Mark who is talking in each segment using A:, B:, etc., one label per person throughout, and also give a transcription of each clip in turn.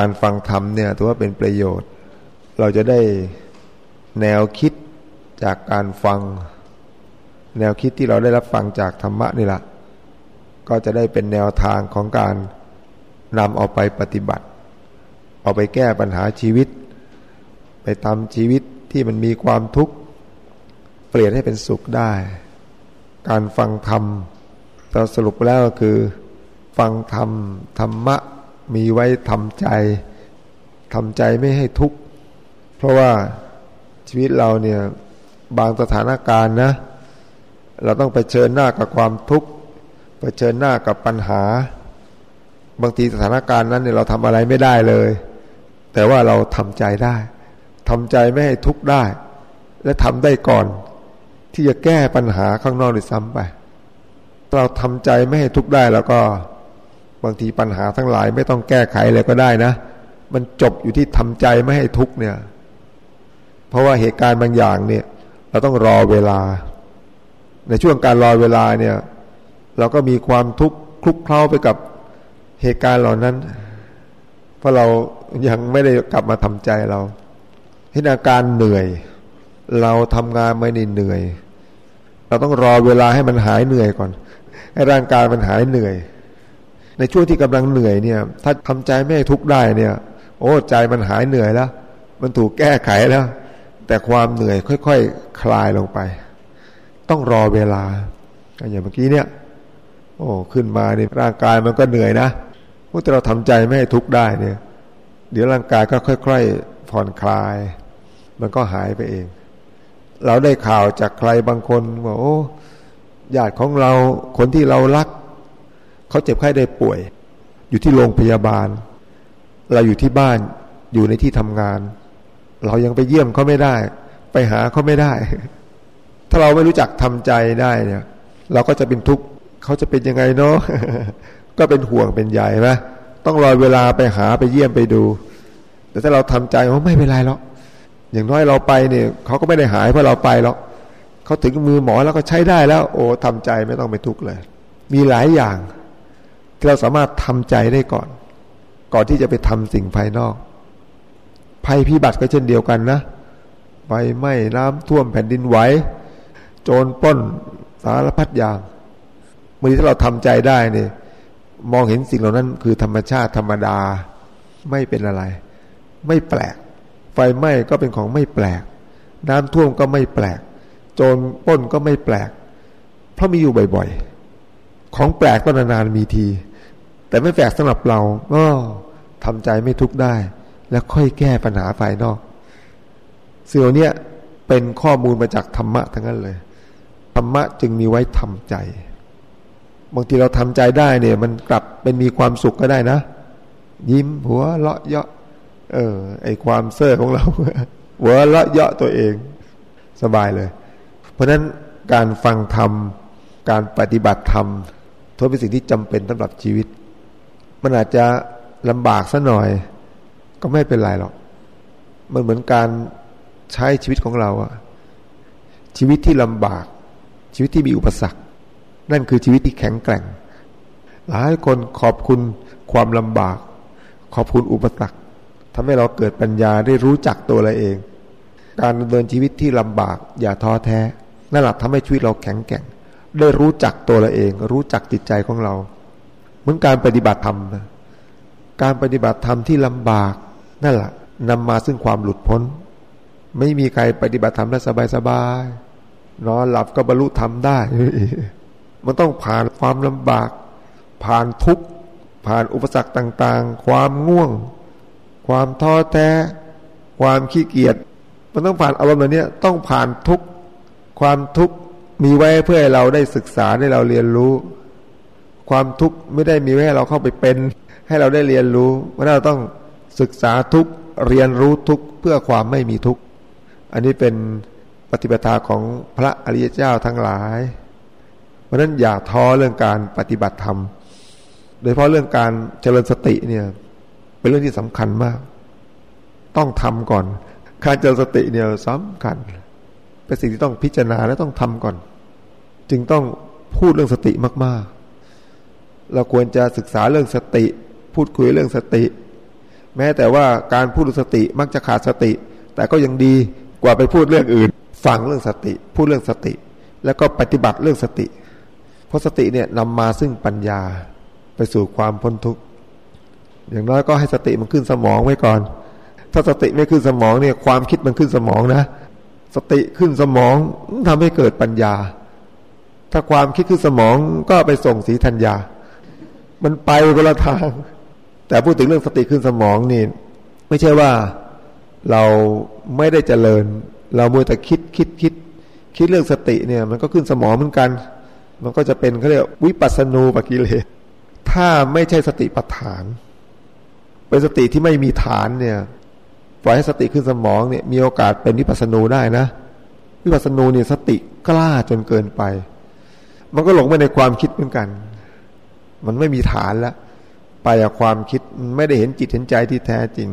A: การฟังธรรมเนี่ยถือว่าเป็นประโยชน์ เราจะได้แนวคิดจากการฟัง แนวคิดที่เราได้รับฟังจากธรรมะนี่แหละก็จะได้เป็นแนวทางของการนำเอาไปปฏิบัติ เอาไปแก้ปัญหาชีวิต ไปทำชีวิตที่มันมีความทุกข์ เปลี่ยนให้เป็นสุขได้ การฟังธรรมเราสรุปแล้วก็คือ ฟังธรรมธรรมะ มีไว้ทำใจทำใจไม่ให้ทุกข์เพราะว่าชีวิตเราเนี่ยบางสถานการณ์นะ เราต้องไปเชิญหน้ากับความทุกข์ไปเชิญหน้ากับปัญหา บางทีสถานการณ์นั้นเนี่ยเราทำอะไรไม่ได้เลย แต่ว่าเราทำใจได้ทำใจไม่ให้ทุกข์ได้ และทำได้ก่อน ที่จะแก้ปัญหาข้างนอกหรือซ้ำไป เราทำใจไม่ให้ทุกข์ได้แล้วก็ บางทีปัญหาทั้งหลายไม่ต้องแก้ไขเลยก็ได้นะ มันจบอยู่ที่ทำใจไม่ให้ทุกเนี่ย เพราะว่าเหตุการณ์บางอย่างเนี่ย เราต้องรอเวลา ในช่วงการรอเวลาเนี่ย เราก็มีความทุกข์คลุกเคล้าไปกับเหตุการณ์เหล่านั้น เพราะเรายังไม่ได้กลับมาทำใจเราเห็นอาการเหนื่อย เราทำงานไม่ได้เหนื่อย เราต้องรอเวลาให้มันหายเหนื่อยก่อน ให้ร่างกายมันหายเหนื่อย ในช่วงที่กำลังเหนื่อยเนี่ย ถ้าทำใจไม่ทุกข์ได้เนี่ย โอ้ใจมันหายเหนื่อยแล้ว มันถูกแก้ไขแล้ว แต่ความเหนื่อยค่อยๆคคลายลงไป ต้องรอเวลาอย่างเมื่อกี้เนี่ย โอ้ขึ้นมาเนี่ยร่างกายมันก็เหนื่อยนะเมื่อเราทำใจไม่ให้ทุกข์ได้เนี่ย เดี๋ยวร่างกายก็ค่อย ๆ ผ่อนคลาย มันก็หายไปเอง เราได้ข่าวจากใครบางคนว่าโอ้ญาติของเราคนที่เรารัก เขาเจ็บไข้ได้ป่วย อยู่ที่โรงพยาบาล เราอยู่ที่บ้านอยู่ในที่ทำงาน เรายังไปเยี่ยมเขาไม่ได้ ไปหาเขาไม่ได้ ถ้าเราไม่รู้จักทำใจได้เนี่ย เราก็จะเป็นทุกข์เขาจะเป็นยังไงเนาะก็เป็นห่วงเป็นใหญ่ไหมต้องรอเวลาไปหาไปเยี่ยมไปดู แต่ถ้าเราทำใจว่าไม่เป็นไรหรอกอย่างน้อยเราไปเนี่ยเขาก็ไม่ได้หายเพราะเราไปหรอกเขาถึงมือหมอแล้วก็ใช้ได้แล้ว โอ้ทำใจไม่ต้องไปทุกข์เลย มีหลายอย่าง เราสามารถทำใจได้ก่อน ก่อนที่จะไปทำสิ่งภายนอก ภัยพิบัติก็เช่นเดียวกันนะไฟไหม้น้ำท่วมแผ่นดินไหวโจรป้นสารพัดอย่างเมื่อที่เราทำใจได้เนี่ยมองเห็นสิ่งเหล่านั้น คือธรรมชาติธรรมดาไม่เป็นอะไร ไม่แปลก ไฟไหม้ก็เป็นของไม่แปลก น้ำท่วมก็ไม่แปลก โจรป้นก็ไม่แปลก เพราะมีอยู่บ่อย ๆ ของแปลกก็นานๆมีที แต่ไม่แปลกสำหรับเราก็ทำใจไม่ทุกข์ได้ แล้วค่อยแก้ปัญหาภายนอกสิ่งนี้เป็นข้อมูลมาจากธรรมะทั้งนั้นเลยธรรมะจึงมีไว้ทำใจ บางทีเราทำใจได้เนี่ย มันกลับเป็นมีความสุขก็ได้นะ ยิ้มหัวเลาะเยาะเออ ไอความเซ่อของเราหัวเลาะเยาะตัวเอง สบายเลย เพราะนั้นการฟังธรรม การปฏิบัติธรรมทเป็นสิ่งที่จำเป็นสำหรับชีวิต มันอาจจะลำบากซะหน่อย ก็ไม่เป็นไรหรอก มันเหมือนการใช้ชีวิตของเราอะชีวิตที่ลำบาก ชีวิตที่มีอุปสรรค นั่นคือชีวิตที่แข็งแกร่ง หลายคนขอบคุณความลำบาก ขอบคุณอุปสรรคทำให้เราเกิดปัญญาได้รู้จักตัวเราเอง การดำเนินชีวิตที่ลำบาก อย่าท้อแท้นั่นแหละทำให้ชีวิตเราแข็งแกร่ง ได้รู้จักตัวเราเอง รู้จักจิตใจของเรา เหมือนการปฏิบัติธรรมนะการปฏิบัติธรรมที่ลำบากนั่นแหละนำมาซึ่งความหลุดพ้น ไม่มีใครปฏิบัติธรรมได้วสบายๆนอนหลับก็บรรลุธรรมได้ มันต้องผ่านความลำบาก ผ่านทุกข์ผ่านอุปสรรคต่างๆ ความง่วง ความท้อแท้ ความขี้เกียจมันต้องผ่านอารมณ์เหล่านี้ต้องผ่านทุกข์ความทุกข์มีไว้เพื่อให้เราได้ศึกษาได้เราเรียนรู้ ความทุกข์ไม่ได้มีไว้ให้เราเข้าไปเป็น ให้เราได้เรียนรู้ว่าเราต้องศึกษาทุกเรียนรู้ทุกเพื่อความไม่มีทุกข์อันนี้เป็นปฏิปทาของพระอริยเจ้าทั้งหลาย เพราะนั้นอย่าท้อเรื่องการปฏิบัติธรรม โดยเฉพาะเรื่องการเจริญสติเนี่ยเป็นเรื่องที่สำคัญมาก ต้องทำก่อน การเจริญสติเนี่ยสำคัญ เป็นสิ่งที่ต้องพิจารณาและต้องทำก่อน จึงต้องพูดเรื่องสติมากๆ เราควรจะศึกษาเรื่องสติ พูดคุยเรื่องสติ แม้แต่ว่าการพูดสติมักจะขาดสติ แต่ก็ยังดีกว่าไปพูดเรื่องอื่น ฟังเรื่องสติ พูดเรื่องสติ แล้วก็ปฏิบัติเรื่องสติ เพราะสติเนี่ยนำมาซึ่งปัญญาไปสู่ความพ้นทุกข์อย่างน้อยก็ให้สติมันขึ้นสมองไว้ก่อน ถ้าสติไม่ขึ้นสมองเนี่ย ความคิดมันขึ้นสมองนะ สติขึ้นสมองทำให้เกิดปัญญา ถ้าความคิดขึ้นสมองก็ไปส่งสีธัญญา มันไปคนละทาง แต่พูดถึงเรื่องสติขึ้นสมองนี่ ไม่ใช่ว่าเราไม่ได้เจริญ เราเมื่อแต่คิดคิดคิด คิดเรื่องสติเนี่ย มันก็ขึ้นสมองเหมือนกัน มันก็จะเป็นเขาเรียกวิปัสสนูปกิเลสถ้าไม่ใช่สติปัฏฐาน เป็นสติที่ไม่มีฐานเนี่ยปล่อยให้สติขึ้นสมองเนี่ย มีโอกาสเป็นวิปัสสนูได้นะ วิปัสสนูเนี่ยสติกล้าจนเกินไป มันก็หลงไปในความคิดเหมือนกัน มันไม่มีฐานแล้วไปกับความคิดไม่ได้เห็นจิตเห็นใจที่แท้จริง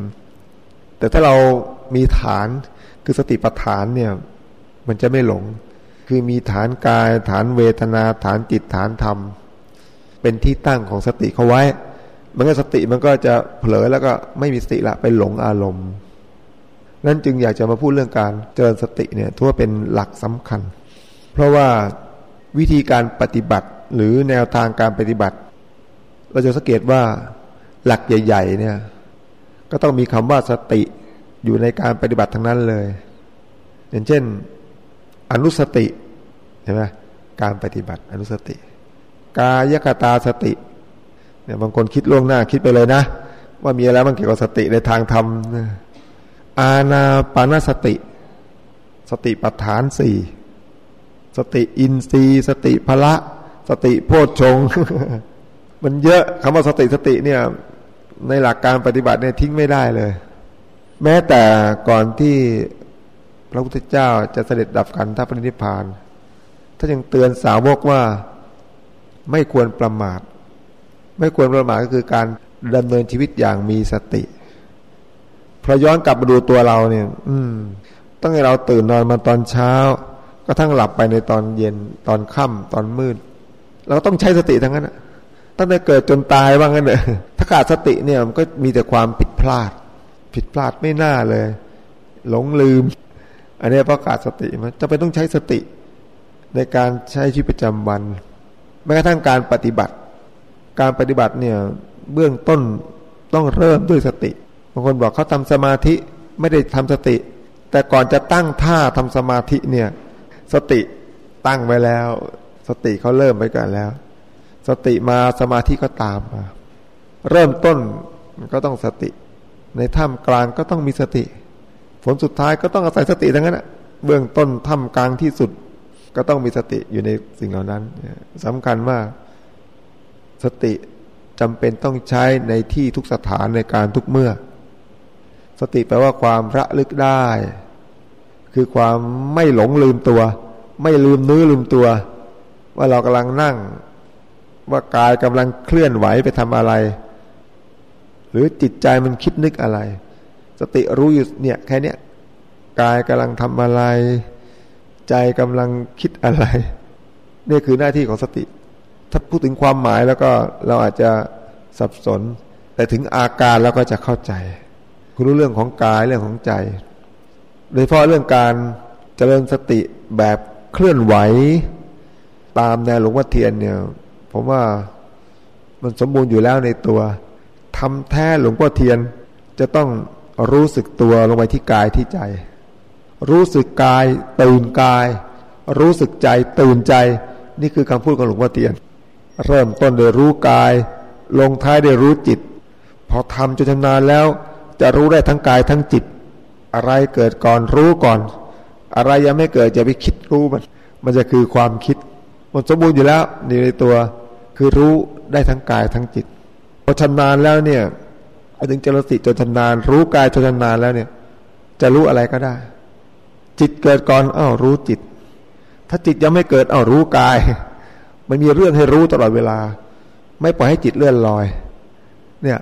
A: แต่ถ้าเรามีฐานคือสติปัฏฐานเนี่ย มันจะไม่หลง คือมีฐานกายฐานเวทนาฐานจิตฐานธรรม เป็นที่ตั้งของสติเขาไว้ มันก็สติมันก็จะเผลอแล้วก็ไม่มีสติละไปหลงอารมณ์ นั่นจึงอยากจะมาพูดเรื่องการเจริญสติเนี่ยทั่วเป็นหลักสำคัญ เพราะว่าวิธีการปฏิบัติหรือแนวทางการปฏิบัติ เราจะสังเกตว่าหลักใหญ่ ๆ เนี่ย ก็ต้องมีคำว่าสติอยู่ในการปฏิบัติทั้งนั้นเลย อย่างเช่น อนุสติเห็นไหมการปฏิบัติอนุสติ กายกตาสติเนี่ยบางคนคิดล่วงหน้าคิดไปเลยนะ ว่ามีอะไรบ้างเกี่ยวกับสติในทางธรรมอาณาปานสติ สติปัฏฐานสี่สติอินทรีย์ สติพละ สติโพชฌง มันเยอะคำว่าสติสติเนี่ย ในหลักการปฏิบัติเนี่ยทิ้งไม่ได้เลย แม้แต่ก่อนที่พระพุทธเจ้าจะเสด็จดับขันธปรินิพานถ้ายังเตือนสาวกว่าไม่ควรประมาท ไม่ควรประมาทก็คือการดำเนินชีวิตอย่างมีสติพอย้อนกลับมาดูตัวเราเนี่ย อืมต้งให้เราตื่นนอนมาตอนเช้า ก็ทั้งหลับไปในตอนเย็นตอนค่ำตอนมืด เราต้องใช้สติทั้งนั้น ตั้งแต่เกิดจนตายว่างั้นเนอะถ้าขาดสติเนี่ยมันก็มีแต่ความผิดพลาด ผิดพลาดไม่น่าเลย หลงลืม อันนี้เพราะขาดสติมันจะไปต้องใช้สติ ในการใช้ชีวิตประจำวันแม้กระทั่งการปฏิบัติ การปฏิบัติเนี่ยเบื้องต้นต้องเริ่มด้วยสติบางคนบอกเขาทำสมาธิไม่ได้ทำสติ แต่ก่อนจะตั้งท่าทำสมาธิเนี่ย สติตั้งไว้แล้ว สติเขาเริ่มไปก่อนแล้ว สติมาสมาธิก็ตามมา เริ่มต้นก็ต้องสติ ในถ้ำกลางก็ต้องมีสติ ผลสุดท้ายก็ต้องอาศัยสติทั้งนั้นเบื้องต้นถ้ำกลางที่สุด ก็ต้องมีสติอยู่ในสิ่งเหล่านั้นสำคัญมากสติจำเป็นต้องใช้ในที่ทุกสถานในการทุกเมื่อ สติแปลว่าความระลึกได้ คือความไม่หลงลืมตัว ไม่ลืมนื้อลืมตัว ว่าเรากำลังนั่ง ว่ากายกำลังเคลื่อนไหวไปทำอะไร หรือจิตใจมันคิดนึกอะไร สติรู้อยู่เนี่ยแค่นี้กายกำลังทำอะไร ใจกำลังคิดอะไร นี่คือหน้าที่ของสติ ถ้าพูดถึงความหมายแล้วก็เราอาจจะสับสน แต่ถึงอาการแล้วก็จะเข้าใจ คุณรู้เรื่องของกายเรื่องของใจ โดยเฉพาะเรื่องการเจริญสติแบบเคลื่อนไหว ตามแนวหลวงพ่อเทียนเนี่ย ผมว่ามันสมบูรณ์อยู่แล้วในตัวทำแท้หลวงพ่อเทียนจะต้องรู้สึกตัวลงไปที่กายที่ใจ รู้สึกกายตื่นกาย รู้สึกใจตื่นใจ นี่คือคำพูดของหลวงพ่อเทียน เริ่มต้นโดยรู้กาย ลงท้ายด้วยรู้จิต พอทำจนชำนาญแล้ว จะรู้ได้ทั้งกายทั้งจิต อะไรเกิดก่อนรู้ก่อน อะไรยังไม่เกิดจะไปคิดรู้มัน มันจะคือความคิด มันสมบูรณ์อยู่แล้วนี่ในตัว คือรู้ได้ทั้งกายทั้งจิตพอชำนาญแล้วเนี่ยถึงจรสิจนชำนาญ รู้กายจนชำนาญแล้วเนี่ย จะรู้อะไรก็ได้ จิตเกิดก่อนอ้าวรู้จิต ถ้าจิตยังไม่เกิดอ้าวรู้กาย มันมีเรื่องให้รู้ตลอดเวลา ไม่ปล่อยให้จิตเลื่อนลอย เนี่ย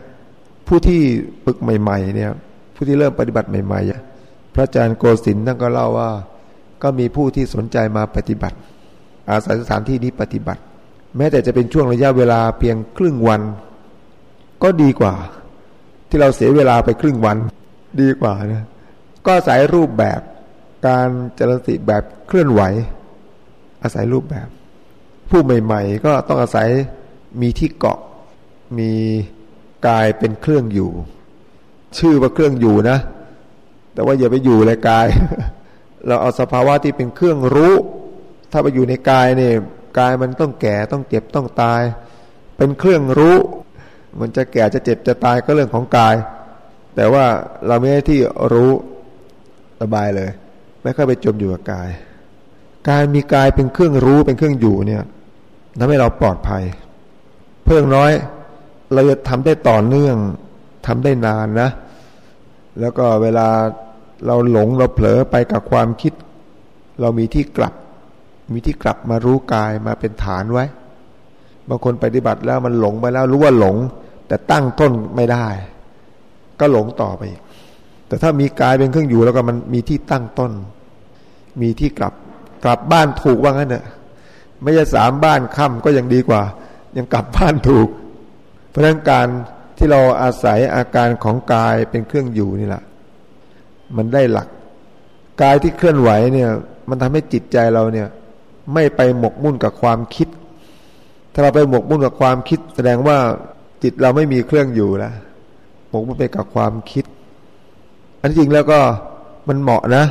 A: ผู้ที่ฝึกใหม่ ๆ เนี่ย ผู้ที่เริ่มปฏิบัติใหม่ๆพระอาจารย์โกศินท่านก็เล่าว่า ก็มีผู้ที่สนใจมาปฏิบัติ อาศัยสถานที่นี้ปฏิบัติ แม้แต่จะเป็นช่วงระยะเวลาเพียงครึ่งวัน ก็ดีกว่า ที่เราเสียเวลาไปครึ่งวัน ดีกว่านะก็อาศัยรูปแบบการเจริญสติแบบเคลื่อนไหว อาศัยรูปแบบ ผู้ใหม่ ๆ ก็ต้องอาศัยมีที่เกาะมีกายเป็นเครื่องอยู่ ชื่อว่าเครื่องอยู่นะ แต่ว่าอย่าไปอยู่เลยกาย เราเอาสภาวะที่เป็นเครื่องรู้ ถ้าไปอยู่ในกายเนี่ย กายมันต้องแก่ต้องเจ็บต้องตาย เป็นเครื่องรู้ มันจะแก่จะเจ็บจะตายก็เรื่องของกาย แต่ว่าเราไม่ได้ที่รู้สบายเลย ไม่ค่อยไปจมอยู่กับกาย การมีกายเป็นเครื่องรู้เป็นเครื่องอยู่เนี่ยทำให้เราปลอดภัย เพิ่งน้อยเราจะทำได้ต่อเนื่องทำได้นานนะ แล้วก็เวลาเราหลงเราเผลอไปกับความคิด เรามีที่กลับ มีที่กลับมารู้กายมาเป็นฐานไว้ บางคนปฏิบัติแล้วมันหลงไปแล้วรู้ว่าหลง แต่ตั้งต้นไม่ได้ ก็หลงต่อไปอีกแต่ถ้ามีกายเป็นเครื่องอยู่แล้วก็มันมีที่ตั้งต้น มีที่กลับกลับบ้านถูกว่างั้นเนอะไม่ใช่สามบ้านค่ำก็ยังดีกว่า ยังกลับบ้านถูก เพราะนั้นการที่เราอาศัยอาการของกายเป็นเครื่องอยู่นี่แหละมันได้หลัก กายที่เคลื่อนไหวเนี่ย มันทำให้จิตใจเราเนี่ย ไม่ไปหมกมุ่นกับความคิด ถ้าเราไปหมกมุ่นกับความคิด แสดงว่าจิตเราไม่มีเครื่องอยู่แล้วหมกมุ่นไปกับความคิด อันจริงแล้วก็มันเหมาะนะ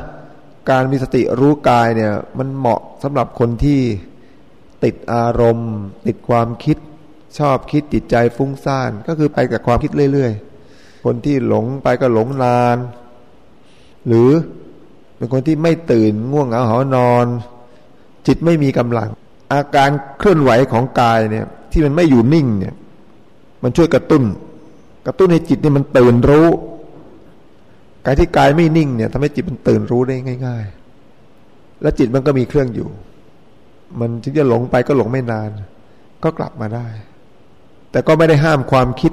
A: การมีสติรู้กายเนี่ย มันเหมาะสำหรับคนที่ติดอารมณ์ ติดความคิด ชอบคิดจิตใจฟุ้งซ่านก็คือไปกับความคิดเรื่อยๆ คนที่หลงไปก็หลงนาน หรือเป็นคนที่ไม่ตื่นง่วงเหงาหอนอน จิตไม่มีกำลัง อาการเคลื่อนไหวของกายเนี่ย ที่มันไม่อยู่นิ่งเนี่ย มันช่วยกระตุ้น กระตุ้นให้จิตนี่มันตื่นรู้การที่กายไม่นิ่งเนี่ยทำให้จิตมันตื่นรู้ได้ง่าย ๆ แล้วจิตมันก็มีเครื่องอยู่ มันถึงจะหลงไปก็หลงไม่นาน ก็กลับมาได้ แต่ก็ไม่ได้ห้ามความคิด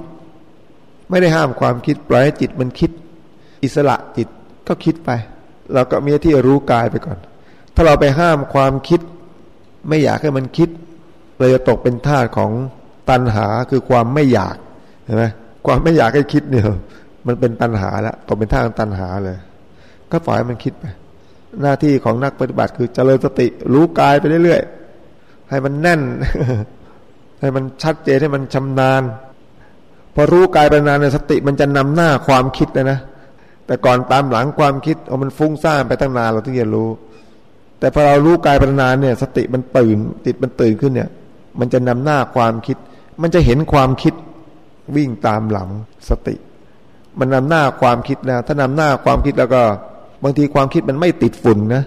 A: ไม่ได้ห้ามความคิดปล่อยให้จิตมันคิด อิสระจิตก็คิดไป เราก็มีที่รู้กายไปก่อน ถ้าเราไปห้ามความคิด ไม่อยากให้มันคิดเราจะตกเป็นทาสของตัณหาคือความไม่อยากเห็นไหมความไม่อยากให้คิดเนี่ยมันเป็นตัณหาแล้วตกเป็นทาสของตัณหาเลย ก็ปล่อยให้มันคิดไปหน้าที่ของนักปฏิบัติคือเจริญสติรู้กายไปเรื่อยๆให้มันแน่น ให้มันชัดเจนให้มันชำนาญ พอรู้กายไปนานในสติมันจะนำหน้าความคิดเลยนะแต่ก่อนตามหลังความคิดเอามันฟุ้งซ่านไปตั้งนานเราถึงจะรู้ แต่พอเรารู้กายไปนานเนี่ย สติมันตื่นจิตมันตื่นขึ้นเนี่ย มันจะนำหน้าความคิด มันจะเห็นความคิดวิ่งตามหลังสติ มันนำหน้าความคิดนะถ้านำหน้าความคิดแล้วก็ บางทีความคิดมันไม่ติดฝุ่นนะ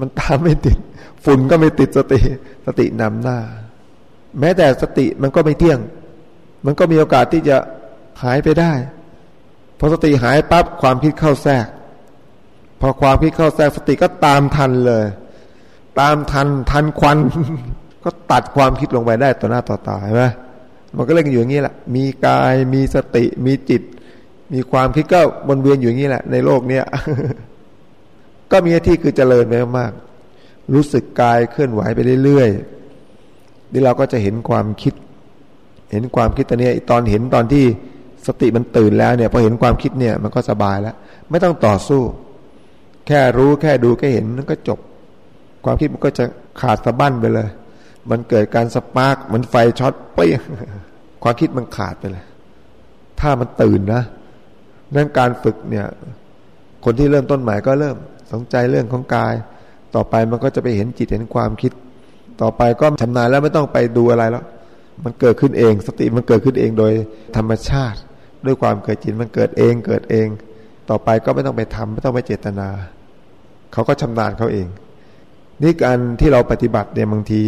A: มันตามไม่ติด ฝุ่นก็ไม่ติดสติ สตินำหน้า แม้แต่สติมันก็ไม่เที่ยง มันก็มีโอกาสที่จะหายไปได้พอสติหายปั๊บความคิดเข้าแทรก พอความคิดเข้าแทรกสติก็ตามทันเลย ตามทันทันควัน ก็ตัดความคิดลงไปได้ต่อหน้าต่อตาใช่ไหมมันก็เล่นอยู่อย่างนี้แหละ มีกายมีสติมีจิต มีความคิดก็วนเวียนอยู่อย่างนี้แหละ ในโลกเนี้ยก็มีหน้าที่คือเจริญไปมากรู้สึกกายเคลื่อนไหวไปเรื่อยๆนี่เราก็จะเห็นความคิด เห็นความคิดตอนนี้ตอนเห็นตอนที่สติมันตื่นแล้วเนี่ยพอเห็นความคิดเนี่ย มันก็สบายแล้ว ไม่ต้องต่อสู้ แค่รู้แค่ดูแค่เห็นมันก็จบ ความคิดมันก็จะขาดสะบั้นไปเลย มันเกิดการสปาร์กมือนไฟช็อตไปความคิดมันขาดไปเลย ถ้ามันตื่นนะนั่นการฝึกเนี่ย คนที่เริ่มต้นใหม่ก็เริ่มสนใจเรื่องของกาย ต่อไปมันก็จะไปเห็นจิตเห็นความคิด ต่อไปก็ชำนาญแล้วไม่ต้องไปดูอะไรแล้ว มันเกิดขึ้นเอง สติมันเกิดขึ้นเองโดยธรรมชาติ ด้วยความเกิดจิตมันเกิดเองเกิดเอง ต่อไปก็ไม่ต้องไปทำไม่ต้องไปเจตนา เขาก็ชำนาญเขาเอง นี่การที่เราปฏิบัติเนี่ยบางที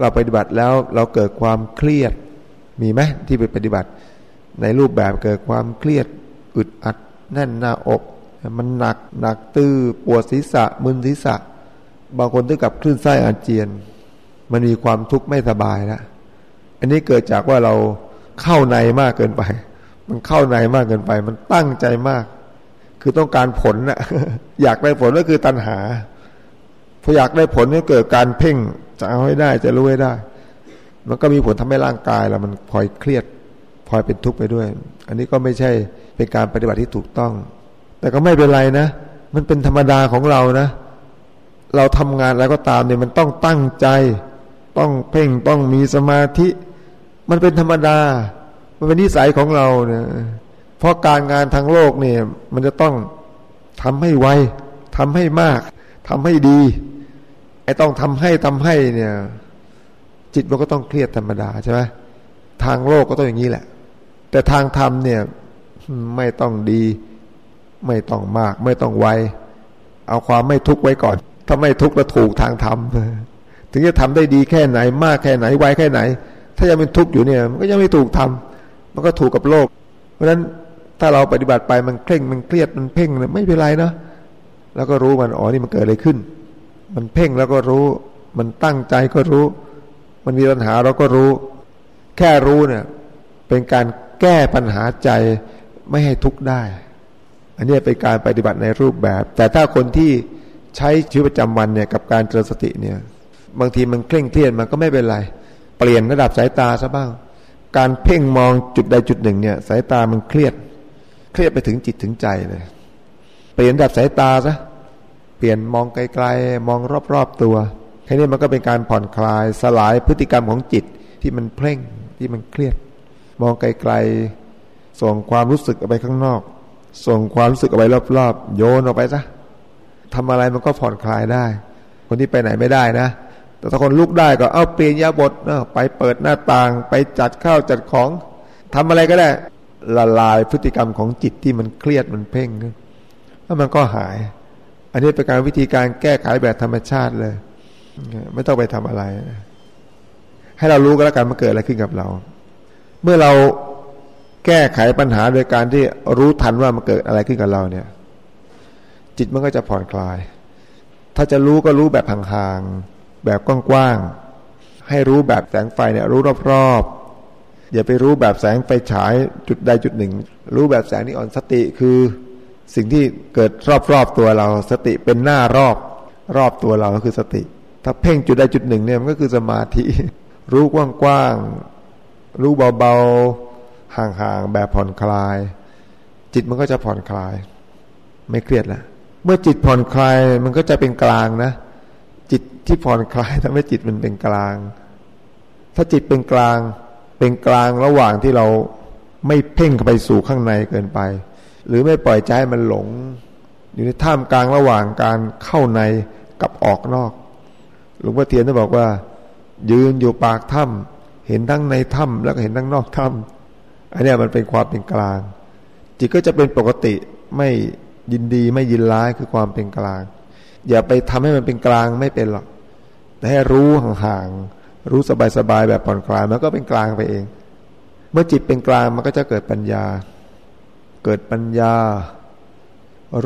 A: เราปฏิบัติแล้วเราเกิดความเครียดมีไหมที่ไปปฏิบัติ ในรูปแบบเกิดความเครียดอึดอัดแน่นหน้าอก มันหนักหนักตื้อปวดศีรษะมึนศีรษะ บางคนถึงกับคลื่นไส้อาเจียน มันมีความทุกข์ไม่สบายแล้วอันนี้เกิดจากว่าเราเข้าในมากเกินไป มันเข้าในมากเกินไป มันตั้งใจมาก คือต้องการผลนะอยากได้ผลก็คือตัณหา พออยากได้ผลก็เกิดการเพ่งจะเอาให้ได้จะรู้ให้ได้ มันก็มีผลทำให้ร่างกายเรามันพลอยเครียดพลอยเป็นทุกข์ไปด้วย อันนี้ก็ไม่ใช่เป็นการปฏิบัติที่ถูกต้อง แต่ก็ไม่เป็นไรนะ มันเป็นธรรมดาของเรานะ เราทำงานอะไรก็ตามเนี่ยมันต้องตั้งใจ ต้องเพ่งต้องมีสมาธิ มันเป็นธรรมดา มันเป็นนิสัยของเราเนี่ยเพราะการงานทางโลกเนี่ย มันจะต้องทำให้ไวทำให้มากทำให้ดี ไอ้ต้องทำให้ทำให้เนี่ย จิตมันก็ต้องเครียดธรรมดาใช่ไหมทางโลกก็ต้องอย่างนี้แหละ แต่ทางธรรมเนี่ย ไม่ต้องดี ไม่ต้องมาก ไม่ต้องไวเอาความไม่ทุกข์ไว้ก่อน ถ้าไม่ทุกข์แล้วถูกทางธรรมถึงจะทำได้ดีแค่ไหนมากแค่ไหนไวแค่ไหน ถ้ายังเป็นทุกข์อยู่เนี่ย มันก็ยังไม่ถูกทำมันก็ถูกกับโลก เพราะฉะนั้นถ้าเราปฏิบัติไปมันเคร่งมันเครียดมันเพ่งไม่เป็นไรนะแล้วก็รู้มันอ๋อนี่มันเกิดอะไรขึ้น มันเพ่งแล้วก็รู้ มันตั้งใจก็รู้ มันมีปัญหาเราก็รู้ แค่รู้เนี่ยเป็นการแก้ปัญหาใจไม่ให้ทุกข์ได้ อันนี้เป็นการปฏิบัติในรูปแบบ แต่ถ้าคนที่ใช้ชีวิตประจำวันเนี่ยกับการเจริญสติเนี่ย บางทีมันเคร่งเครียดมันก็ไม่เป็นไร เปลี่ยนระดับสายตาซะบ้าง การเพ่งมองจุดใดจุดหนึ่งเนี่ย สายตามันเครียด เครียดไปถึงจิตถึงใจเลย เปลี่ยนระดับสายตาซะเปลี่ยนมองไกลๆมองรอบๆตัวแค่นี้มันก็เป็นการผ่อนคลายสลายพฤติกรรมของจิตที่มันเพ่งที่มันเครียด มองไกลๆส่งความรู้สึกออกไปข้างนอก ส่งความรู้สึกออกไปรอบๆ โยนออกไปซะทำอะไรมันก็ผ่อนคลายได้ คนที่ไปไหนไม่ได้นะ แต่ถ้าคนลุกได้ก็เอาเปลี่ยนยาบทไปเปิดหน้าต่าง ไปจัดข้าวจัดของทำอะไรก็ได้ละลายพฤติกรรมของจิตที่มันเครียดมันเพ่งแล้วมันก็หาย อันนี้เป็นการวิธีการแก้ไขแบบธรรมชาติเลย ไม่ต้องไปทำอะไร ให้เรารู้ก็แล้วกันมันเกิดอะไรขึ้นกับเรา เมื่อเราแก้ไขปัญหาโดยการที่รู้ทันว่ามันเกิดอะไรขึ้นกับเราเนี่ย จิตมันก็จะผ่อนคลาย ถ้าจะรู้ก็รู้แบบห่างๆแบบกว้างๆให้รู้แบบแสงไฟเนี่ย รู้รอบๆอย่าไปรู้แบบแสงไฟฉายจุดใดจุดหนึ่ง รู้แบบแสงนีออนสติคือ สิ่งที่เกิดรอบๆตัวเรา สติเป็นหน้ารอบรอบตัวเราก็คือสติ ถ้าเพ่งจุดใดจุดหนึ่งเนี่ยมันก็คือสมาธิ รู้กว้างๆรู้เบาๆห่างๆแบบผ่อนคลาย จิตมันก็จะผ่อนคลาย ไม่เครียดแล้วเมื่อจิตผ่อนคลายมันก็จะเป็นกลางนะ จิตที่ผ่อนคลายทำให้จิตมันเป็นกลาง ถ้าจิตเป็นกลางเป็นกลางระหว่างที่เราไม่เพ่งเข้าไปสู่ข้างในเกินไป หรือไม่ปล่อยใจมันหลง อยู่ในท่ามกลางระหว่างการเข้าในกับออกนอก หลวงพ่อเทียนได้บอกว่า ยืนอยู่ปากถ้ำเห็นทั้งในถ้ำแล้วก็เห็นทั้งนอกถ้ำอันนี้มันเป็นความเป็นกลาง จิตก็จะเป็นปกติไม่ยินดีไม่ยินร้ายคือความเป็นกลาง อย่าไปทำให้มันเป็นกลางไม่เป็นหรอกแต่ให้รู้ห่างๆรู้สบายๆแบบผ่อนคลายมันก็เป็นกลางไปเอง เมื่อจิตเป็นกลางมันก็จะเกิดปัญญา เกิดปัญญา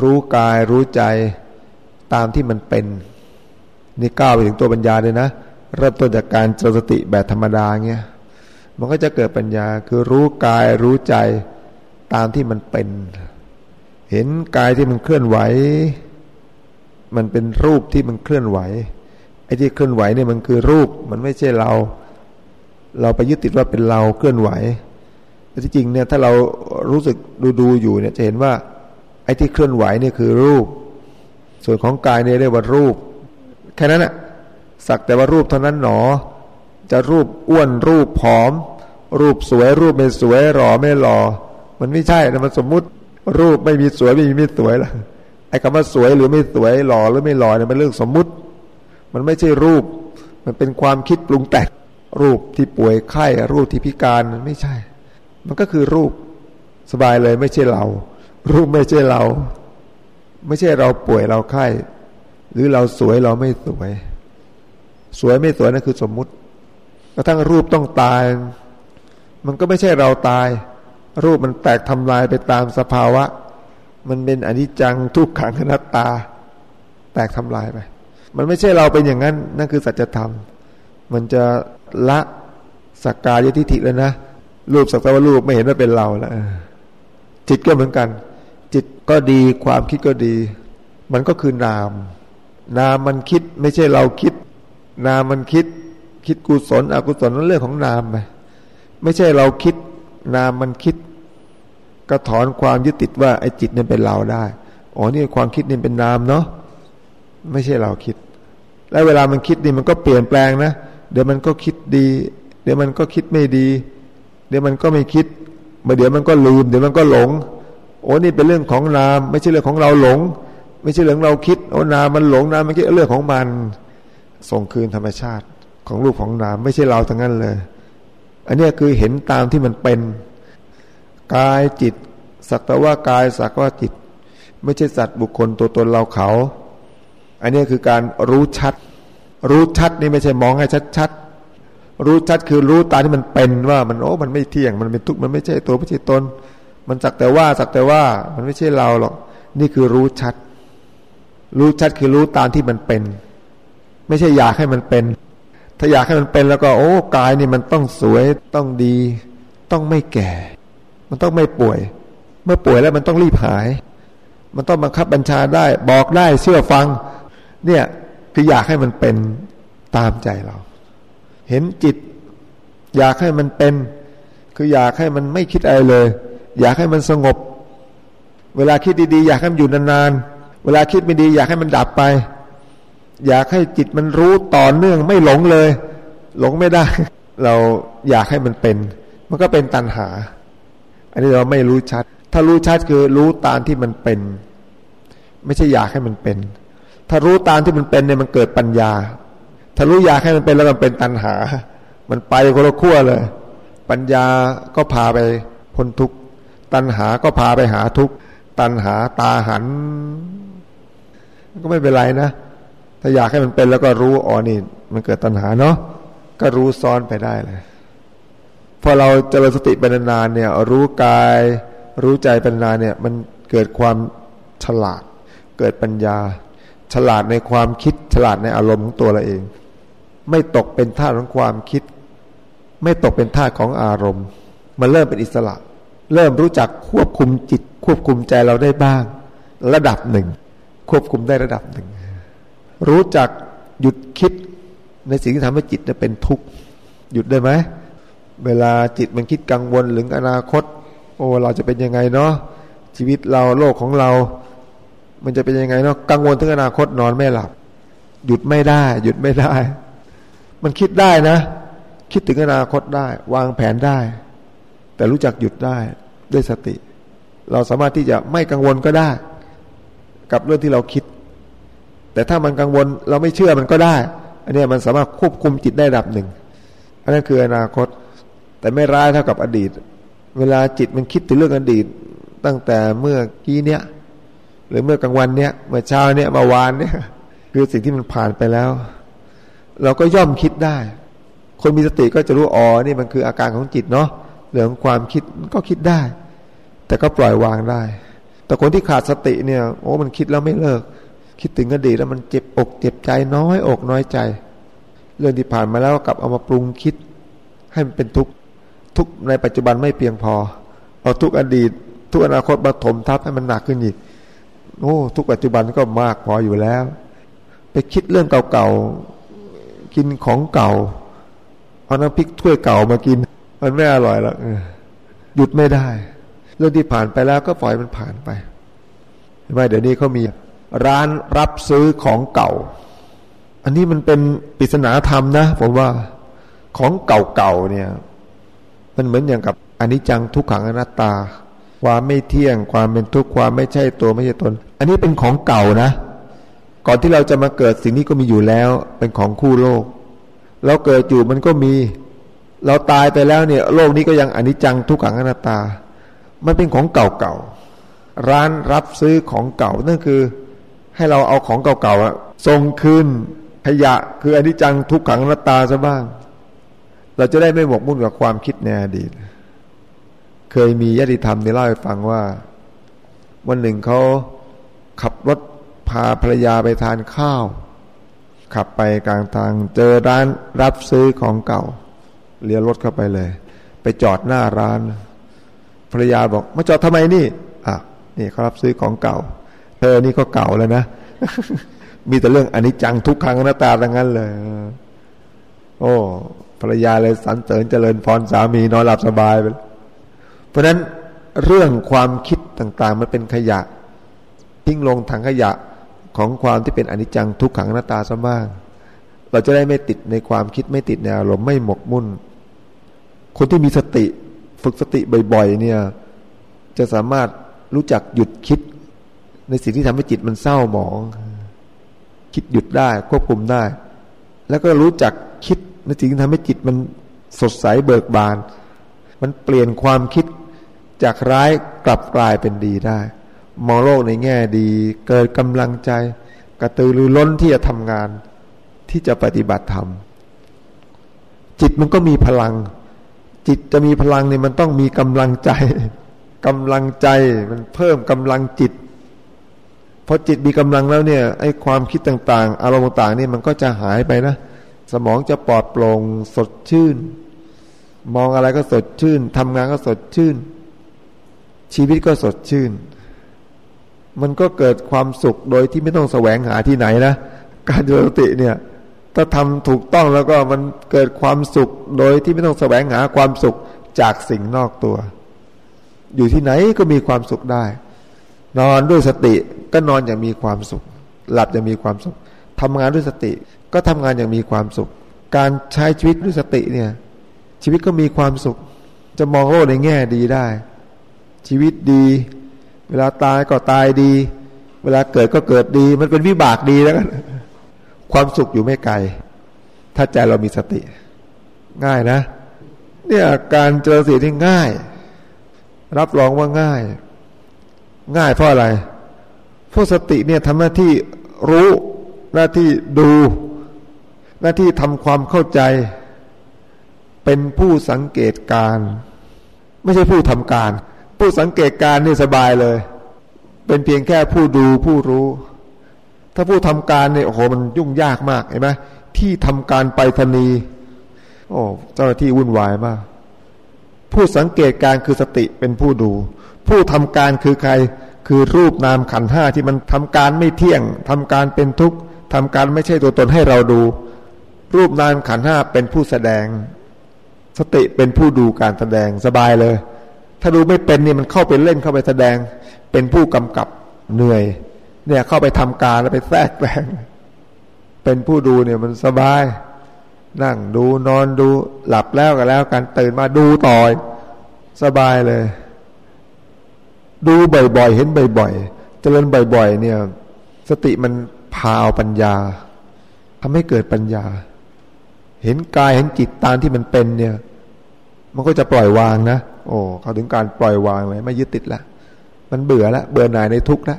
A: รู้กายรู้ใจตามที่มันเป็น นี่ก้าวไปถึงตัวปัญญาเลยนะ เริ่มต้นจากการเจริญสติแบบธรรมดาเงี้ยมันก็จะเกิดปัญญาคือรู้กายรู้ใจตามที่มันเป็น เห็นกายที่มันเคลื่อนไหว มันเป็นรูปที่มันเคลื่อนไหวไอ้ที่เคลื่อนไหวเนี่ยมันคือรูป มันไม่ใช่เรา เราไปยึดติดว่าเป็นเราเคลื่อนไหว แต่ที่จริงเนี่ยถ้าเรารู้สึกดูดูอยู่เนี่ยจะเห็นว่า ไอ้ที่เคลื่อนไหวเนี่ยคือรูป ส่วนของกายเนี่ยเรียกว่ารูป แค่นั้นอะสักแต่ว่ารูปเท่านั้นหนอ จะรูปอ้วนรูปผอม รูปสวย รูปไม่สวยหล่อไม่หล่อมันไม่ใช่นะมันสมมุติรูปไม่มีสวยไม่มีไม่สวยละไอ้คำว่าสวยหรือไม่สวยหล่อหรือไม่หล่อเนี่ยมันเรื่องสมมุติ มันไม่ใช่รูป มันเป็นความคิดปรุงแต่งรูปที่ป่วยไข้รูปที่พิการมันไม่ใช่ มันก็คือรูปสบายเลยไม่ใช่เรา รูปไม่ใช่เรา ไม่ใช่เราป่วยเราไข้ หรือเราสวยเราไม่สวย สวยไม่สวยนั่นคือสมมุติกระทั่งรูปต้องตาย มันก็ไม่ใช่เราตาย รูปมันแตกทำลายไปตามสภาวะ มันเป็นอนิจจังทุกขังนัตตา แตกทำลายไป มันไม่ใช่เราเป็นอย่างนั้น นั่นคือสัจธรรม มันจะละสักกายทิฏฐิแล้วนะ รูปสักแต่ว่ารูปไม่เห็นว่าเป็นเราแล้วจิตก็เหมือนกัน จิตก็ดีความคิดก็ดี มันก็คือนาม นามมันคิดไม่ใช่เราคิด นามมันคิด คิดกุศล อกุศลนั่นเรื่องของนามไปไม่ใช่เราคิด นามมันคิด ก็ถอนความยึดติดว่าไอ้จิตนั้นเป็นเราได้อ๋อนี่ความคิดนี่เป็นนามเนาะไม่ใช่เราคิด แล้วเวลามันคิดนี่มันก็เปลี่ยนแปลงนะเดี๋ยวมันก็คิดดี เดี๋ยวมันก็คิดไม่ดี เดี๋ยวมันก็ไม่คิดมาเดี๋ยวมันก็ลืม เดี๋ยวมันก็หลง โอ้นี่เป็นเรื่องของนาม ไม่ใช่เรื่องของเราหลง ไม่ใช่เรื่องเราคิดโอ้นามมันหลงนามมันคิดเรื่องของมัน ส่งคืนธรรมชาติของรูปของนาม ไม่ใช่เราทั้งนั้นเลย อันนี้คือเห็นตามที่มันเป็นกายจิตสักแต่ว่ากายสักว่าจิต ไม่ใช่สัตว์บุคคลตัวตนเราเขา อันนี้คือการรู้ชัด รู้ชัดนี่ไม่ใช่มองให้ชัดๆ รู้ชัดคือรู้ตามที่มันเป็นว่ามันโอ้มันไม่เที่ยง มันเป็นทุกข์มันไม่ใช่ตัวไม่ใช่ตน มันสักแต่ว่าสักแต่ว่ามันไม่ใช่เราหรอก นี่คือรู้ชัด รู้ชัดคือรู้ตามที่มันเป็น ไม่ใช่อยากให้มันเป็น ถ้าอยากให้มันเป็นแล้วก็ โอ้กายนี่มันต้องสวยต้องดี ต้องไม่แก่ มันต้องไม่ป่วย เมื่อป่วยแล้วมันต้องรีบหาย มันต้องบังคับบัญชาได้ บอกได้เชื่อฟัง เนี่ยคืออยากให้มันเป็นตามใจเรา เห็นจิต อยากให้มันเป็น คืออยากให้มันไม่คิดอะไรเลย อยากให้มันสงบ เวลาคิดดีๆ อยากให้มันอยู่นานๆ เวลาคิดไม่ดีอยากให้มันดับไป อยากให้จิตมันรู้ต่อเนื่องไม่หลงเลย หลงไม่ได้ เราอยากให้มันเป็น มันก็เป็นตัณหา อันนี้เราไม่รู้ชัด ถ้ารู้ชัดคือรู้ตามที่มันเป็น ไม่ใช่อยากให้มันเป็น ถ้ารู้ตามที่มันเป็นเนี่ยมันเกิดปัญญา ถ้ารู้อยากให้มันเป็นแล้วมันเป็นตัณหา มันไปคนละขั้วเลย ปัญญาก็พาไปพ้นทุกข์ตัณหาก็พาไปหาทุกข์ตัณหาตาหัน ก็ไม่เป็นไรนะถ้าอยากให้มันเป็นแล้วก็รู้อ๋อนี่ มันเกิดตัณหาเนาะก็รู้ซ้อนไปได้เลยพอเราเจริญสติเป็นนานเนี่ย รู้กาย รู้ใจเป็นนานเนี่ย มันเกิดความฉลาด เกิดปัญญา ฉลาดในความคิดฉลาดในอารมณ์ของตัวเราเอง ไม่ตกเป็นท่าของความคิด ไม่ตกเป็นท่าของอารมณ์ มันเริ่มเป็นอิสระ เริ่มรู้จักควบคุมจิต ควบคุมใจเราได้บ้าง ระดับหนึ่ง ควบคุมได้ระดับหนึ่ง รู้จักหยุดคิดในสิ่งที่ทำให้จิตเป็นทุกข์หยุดได้ไหมเวลาจิตมันคิดกังวลหรืออนาคต โอ้เราจะเป็นยังไงเนาะชีวิตเราโลกของเรา มันจะเป็นยังไงเนาะกังวลถึงอนาคตนอนไม่หลับ หยุดไม่ได้ หยุดไม่ได้ มันคิดได้นะ คิดถึงอนาคตได้ วางแผนได้ แต่รู้จักหยุดได้ด้วยสติ เราสามารถที่จะไม่กังวลก็ได้ กับเรื่องที่เราคิด แต่ถ้ามันกังวลเราไม่เชื่อมันก็ได้ อันนี้มันสามารถควบคุมจิตได้ระดับหนึ่งอันนั้นคืออนาคต แต่ไม่ร้ายเท่ากับอดีต เวลาจิตมันคิดถึงเรื่องอดีต ตั้งแต่เมื่อกี้เนี้ยหรือเมื่อกลางวันเนี้ยเมื่อเช้าเนี้ยเมื่อวานเนี้ยคือสิ่งที่มันผ่านไปแล้ว เราก็ย่อมคิดได้ คนมีสติก็จะรู้อ๋อนี่มันคืออาการของจิตเนาะเรื่องความคิดก็คิดได้ แต่ก็ปล่อยวางได้ แต่คนที่ขาดสติเนี่ย โอ้มันคิดแล้วไม่เลิก คิดถึงอดีตแล้วมันเจ็บอก เจ็บใจน้อยอกน้อยใจ เรื่องที่ผ่านมาแล้วกลับเอามาปรุงคิด ให้มันเป็นทุกข์ทุกในปัจจุบันไม่เพียงพอ เอาทุกอดีต ทุกอนาคตมาถมทับให้มันหนักขึ้นอีกโอ้ทุกปัจจุบันก็มากพออยู่แล้ว ไปคิดเรื่องเก่าๆ กินของเก่าเอาน้ำพริกถ้วยเก่ามากิน มันไม่อร่อยหรอกหยุดไม่ได้ เรื่องที่ผ่านไปแล้วก็ปล่อยมันผ่านไปเห็นไหมเดี๋ยวนี้เขามีร้านรับซื้อของเก่า อันนี้มันเป็นปริศนาธรรมนะผมว่าของเก่าๆเนี่ย มันเหมือนอย่างกับอนิจจังทุกขังอนัตตา ความไม่เที่ยงความเป็นทุกข์ความไม่ใช่ตัวไม่ใช่ตน อันนี้เป็นของเก่านะ ก่อนที่เราจะมาเกิดสิ่งนี้ก็มีอยู่แล้ว เป็นของคู่โลก เราเกิดอยู่มันก็มี เราตายไปแล้วเนี่ย โลกนี้ก็ยังอนิจจังทุกขังอนัตตา มันเป็นของเก่าๆร้านรับซื้อของเก่านั่นคือ ให้เราเอาของเก่าๆส่งคืนขยะคืออนิจจังทุกขังอนัตตาซะบ้าง เราจะได้ไม่หมกมุ่นกับความคิดในอดีต เคยมีญาติธรรมในเล่าให้ฟังว่า วันหนึ่งเขาขับรถ พาภรรยาไปทานข้าว ขับไปกลางทางเจอร้านรับซื้อของเก่า เลี้ยวรถเข้าไปเลย ไปจอดหน้าร้าน ภรรยาบอกมาจอดทำไมนี่อะนี่เขารับซื้อของเก่า เธอนี่ก็เก่าแล้วนะ มีแต่เรื่องอนิจจังทุกครั้งหน้าตาดังนั้นเลย โอ้ภรรยาเลยสรรเสริญเจริญพรสามีนอนหลับสบายไปเพราะฉะนั้นเรื่องความคิดต่างๆ มันเป็นขยะ ทิ้งลงถังขยะ ของความที่เป็นอนิจจังทุกขังหน้าตาซะบ้าง เราจะได้ไม่ติดในความคิดไม่ติดในอารมณ์ไม่หมกมุ่น คนที่มีสติฝึกสติบ่อยๆ เนี่ย จะสามารถรู้จักหยุดคิด ในสิ่งที่ทำให้จิตมันเศร้าหมอง คิดหยุดได้ควบคุมได้ แล้วก็รู้จักคิดในสิ่งที่ทำให้จิตมันสดใสเบิกบาน มันเปลี่ยนความคิดจากร้ายกลับกลายเป็นดีได้ มองโลกในแง่ดี เกิดกำลังใจ กระตือรือร้นที่จะทำงานที่จะปฏิบัติธรรม จิตมันก็มีพลัง จิตจะมีพลังเนี่ยมันต้องมีกำลังใจกำลังใจมันเพิ่มกำลังจิตพอจิตมีกำลังแล้วเนี่ยไอ้ความคิดต่างๆ อารมณ์ต่างๆนี่มันก็จะหายไปนะ สมองจะปลอดโปร่งสดชื่น มองอะไรก็สดชื่นทำงานก็สดชื่น ชีวิตก็สดชื่น มันก็เกิดความสุขโดยที่ไม่ต้องแสวงหาที่ไหนนะการเจริญสติเนี่ย ถ้าทำถูกต้องแล้วก็มันเกิดความสุขโดยที่ไม่ต้องแสวงหาความสุขจากสิ่งนอกตัว อยู่ที่ไหนก็มีความสุขได้ นอนด้วยสติก็นอนอย่างมีความสุข หลับอย่างมีความสุขทำงานด้วยสติ ก็ทำงานอย่างมีความสุข การใช้ชีวิตด้วยสติเนี่ย ชีวิตก็มีความสุข จะมองโลกในแง่ดีได้ ชีวิตดี เวลาตายก็ตายดี เวลาเกิดก็เกิดดี มันเป็นวิบากดีแล้วกันความสุขอยู่ไม่ไกล ถ้าใจเรามีสติ ง่ายนะ เนี่ยการเจริญสติที่ง่าย รับรองว่าง่าย ง่ายเพราะอะไรเพราะสติเนี่ยทำหน้าที่รู้หน้าที่ดู หน้าที่ทำความเข้าใจ เป็นผู้สังเกตการ ไม่ใช่ผู้ทำการ ผู้สังเกตการนี่สบายเลย เป็นเพียงแค่ผู้ดูผู้รู้ ถ้าผู้ทำการเนี่ยโอ้โหมันยุ่งยากมากเห็นไหมที่ทำการไปธนีโอ้เจ้าหน้าที่วุ่นวายมาก ผู้สังเกตการคือสติเป็นผู้ดู ผู้ทำการคือใครคือรูปนามขันห้าที่มันทำการไม่เที่ยงทำการเป็นทุกข์ทำการไม่ใช่ตัวตนให้เราดู รูปนามขันห้าเป็นผู้แสดง สติเป็นผู้ดูการแสดงสบายเลย ถ้าดูไม่เป็นนี่มันเข้าไปเล่นเข้าไปแสดง เป็นผู้กำกับเหนื่อย เนี่ยเข้าไปทำการแล้วไปแทรกแซงเป็นผู้ดูเนี่ยมันสบาย นั่งดูนอนดูหลับแล้วก็แล้วการตื่นมาดูต่อยสบายเลย ดูบ่อยๆ เห็นบ่อยๆ เจริญบ่อยๆ เนี่ย สติมันพาวปัญญาทำให้เกิดปัญญา เห็นกายเห็นจิตตามที่มันเป็นเนี่ย มันก็จะปล่อยวางนะ โอ้เขาถึงการปล่อยวางเลยไม่ยึดติดละมันเบื่อละเบื่อหน่ายในทุกข์ละ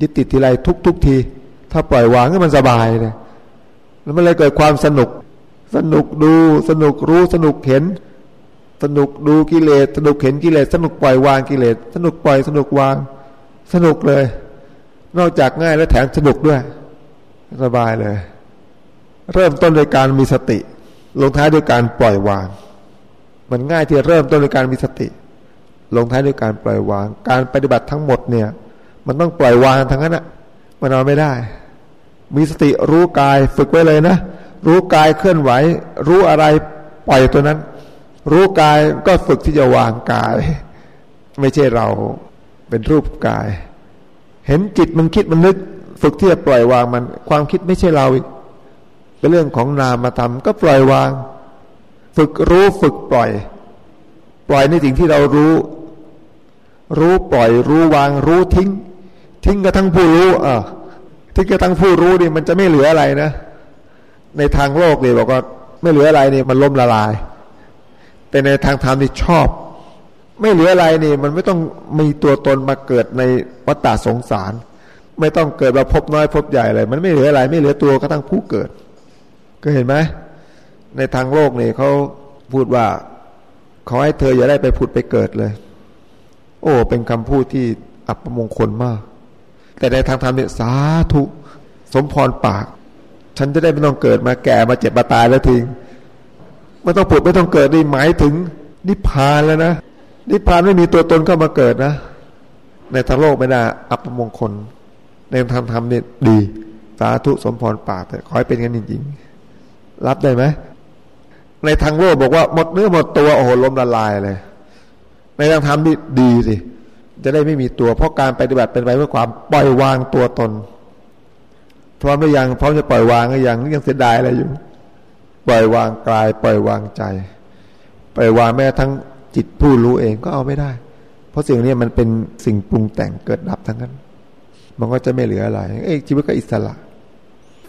A: ยึดติดทีไรทุกทุกที ถ้าปล่อยวางก็มันสบายเลยแล้วมันเลยเกิดความสนุก สนุกดูสนุกรู้สนุกเห็น สนุกดูกิเลสสนุกเห็นกิเลสสนุกปล่อยวางกิเลสสนุกปล่อยสนุกวาง สนุกเลย นอกจากง่ายแล้วแถมสนุกด้วย สบายเลย เริ่มต้นโดยการมีสติ ลงท้ายด้วยการปล่อยวาง มันง่ายที่เริ่มต้นโดยการมีสติ ลงท้ายด้วยการปล่อยวาง การปฏิบัติทั้งหมดเนี่ย มันต้องปล่อยวางทั้งนั้นอะมันเอาไม่ได้ มีสติรู้กายฝึกไว้เลยนะ รู้กายเคลื่อนไหว รู้อะไรปล่อยตัวนั้น รู้กายก็ฝึกที่จะวางกาย ไม่ใช่เราเป็นรูปกาย เห็นจิตมันคิดมันนึก ฝึกที่จะปล่อยวางมัน ความคิดไม่ใช่เราอีกเป็นเรื่องของนามมาก็ปล่อยวาง ฝึกรู้ฝึกปล่อย ปล่อยในสิ่งที่เรารู้ รู้ปล่อย รู้วางรู้ทิ้ง ทิ้งกระทั่งผู้รู้อะทิ้งกระทั่งผู้รู้นี่มันจะไม่เหลืออะไรนะ ในทางโลกเนี่ยบอกว่าไม่เหลืออะไรนี่มันล้มละลาย แต่ในทางธรรมนี่ชอบ ไม่เหลืออะไรนี่ มันไม่ต้องมีตัวตนมาเกิดในวัฏฏะสงสาร ไม่ต้องเกิดมาพบน้อยพบใหญ่อะไรมันไม่เหลืออะไร ไม่เหลือตัวกระทั่งผู้เกิด ก็เห็นไหม ในทางโลกนี่เขาพูดว่าขอให้เธออย่าได้ไปผุดไปเกิดเลย โอ้ เป็นคำพูดที่อัปมงคลมาก แต่ในทางธรรมเนี่ยสาธุสมพรปาก ฉันจะได้ไม่ต้องเกิดมาแก่มาเจ็บมาตายแล้วทิ้งไม่ต้องปวดไม่ต้องเกิดนี่หมายถึง นิพพานแล้วนะนิพพานไม่มีตัวตนเข้ามาเกิดนะ ในทางโลกไม่ได้อัปมงคล ในทางธรรมเนี่ยดี สาธุสมพรปากแต่ขอให้เป็นกันจริงๆรับได้ไหม ในทางโลกบอกว่าหมดเนื้อหมดตัวโอ้โหล้มละลายเลย ในทางธรรมนี่ดีสิจะได้ไม่มีตัว เพราะการปฏิบัติเป็นไปเพื่อความปล่อยวางตัวตน พร้อมหรือยังพร้อมจะปล่อยวางหรือยังยังเสียดายอะไรอยู่ ปล่อยวางกายปล่อยวางใจ ปล่อยวางแม้ทั้งจิตผู้รู้เองก็เอาไม่ได้ เพราะสิ่งนี้มันเป็นสิ่งปรุงแต่งเกิดดับทั้งนั้น มันก็จะไม่เหลืออะไร เอ้ชีวิตก็อิสระ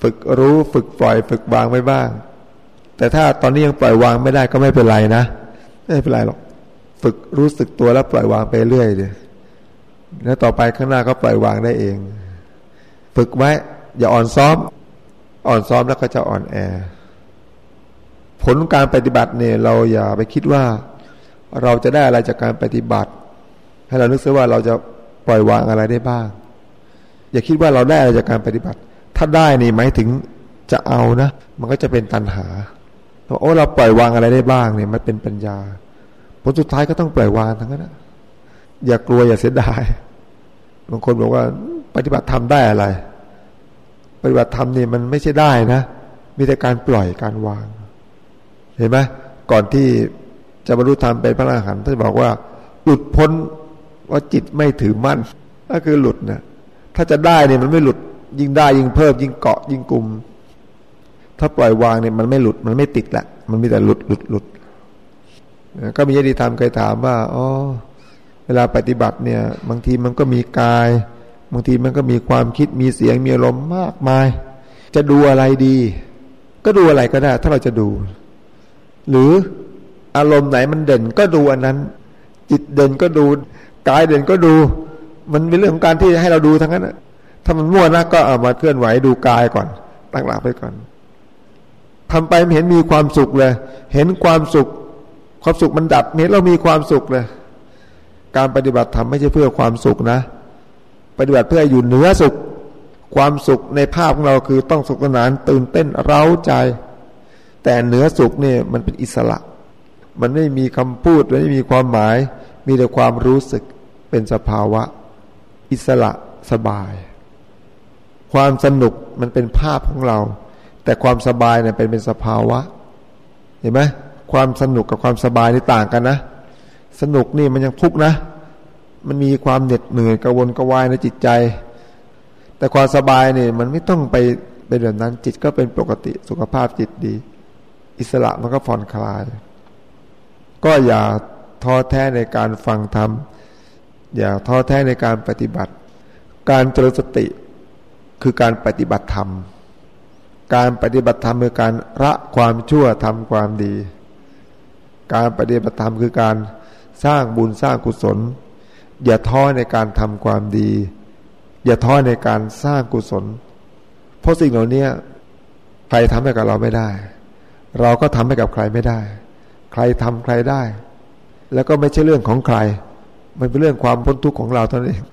A: ฝึกรู้ฝึกปล่อย ฝึกวางไว้บ้าง แต่ถ้าตอนนี้ยังปล่อยวางไม่ได้ก็ไม่เป็นไรนะไม่เป็นไรหรอก ฝึกรู้สึกตัวแล้วปล่อยวางไปเรื่อยเดียแล้วต่อไปข้างหน้าก็ปล่อยวางได้เอง ฝึกไว้ อย่าอ่อนซ้อม อ่อนซ้อมแล้วก็จะอ่อนแอ ผลการปฏิบัติเนี่ย เราอย่าไปคิดว่า เราจะได้อะไรจากการปฏิบัติ ให้เรานึกซะว่าเราจะปล่อยวางอะไรได้บ้าง อย่าคิดว่าเราได้อะไรจากการปฏิบัติ ถ้าได้นี่หมายถึงจะเอานะ มันก็จะเป็นตันหา โอ้เราปล่อยวางอะไรได้บ้างเนี่ยมันเป็นปัญญาผลสุดท้ายก็ต้องปล่อยวางทั้งนั้นนะอย่ากลัวอย่าเสียดายบางคนบอกว่า ปฏิบัติทำได้อะไร ปฏิบัติธรรมนี่มันไม่ใช่ได้นะ มีแต่การปล่อยการวาง เห็นไหมก่อนที่จะบรรลุธรรมเป็นพระอรหันต์ท่านบอกว่า หลุดพ้นว่าจิตไม่ถือมั่นก็คือหลุดนะถ้าจะได้เนี่ยมันไม่หลุดยิ่งได้ยิ่งเพิ่มยิ่งเกาะยิ่งกลุ่ม ถ้าปล่อยวางเนี่ยมันไม่หลุดมันไม่ติดละมันมีแต่หลุดหลุดหลุดก็มีญาติธรรมเคยถามว่าอ๋อเวลาปฏิบัติเนี่ย บางทีมันก็มีกาย บางทีมันก็มีความคิดมีเสียงมีอารมณ์มากมาย จะดูอะไรดี ก็ดูอะไรก็ได้ ถ้าเราจะดู หรืออารมณ์ไหนมันเด่นก็ดูอันนั้น จิตเด่นก็ดูกายเด่นก็ดู มันเป็นเรื่องของการที่ให้เราดูทั้งนั้นถ้ามันมั่วนะก็เอามาเคลื่อนไหวดูกายก่อนตั้งหลักไปก่อน ทำไปเห็นมีความสุขเลย เห็นความสุข ความสุขมันดับเห็นเรามีความสุขเลย การปฏิบัติธรรมไม่ใช่เพื่อความสุขนะ ปฏิบัติเพื่ออยู่เหนือสุข ความสุขในภาพของเราคือต้องสุขสนานตื่นเต้นเร้าใจ แต่เหนือสุขเนี่ยมันเป็นอิสระ มันไม่มีคำพูดไม่มีความหมาย มีแต่ความรู้สึกเป็นสภาวะ อิสระสบาย ความสนุกมันเป็นภาพของเรา แต่ความสบายเนี่ยเป็นเป็นสภาวะ เห็นไหมความสนุกกับความสบายนี่ต่างกันนะ สนุกนี่มันยังทุกข์นะ มันมีความเหน็ดเหนื่อยกระวนกระวายในจิตใจ แต่ความสบายเนี่ยมันไม่ต้องไปเป็นแบบนั้นจิตก็เป็นปกติสุขภาพจิตดี อิสระมันก็ผ่อนคลาย ก็อย่าท้อแท้ในการฟังธรรมอย่าท้อแท้ในการปฏิบัติ การเจริญสติคือการปฏิบัติธรรม การปฏิบัติธรรมคือการละความชั่วทำความดี การปฏิบัติธรรมคือการสร้างบุญสร้างกุศล อย่าท้อในการทำความดี อย่าท้อในการสร้างกุศล เพราะสิ่งเหล่านี้ใครทำให้กับเราไม่ได้ เราก็ทำให้กับใครไม่ได้ ใครทำใครได้ แล้วก็ไม่ใช่เรื่องของใคร มันเป็นเรื่องความพ้นทุกข์ของเราเท่านั้นเอง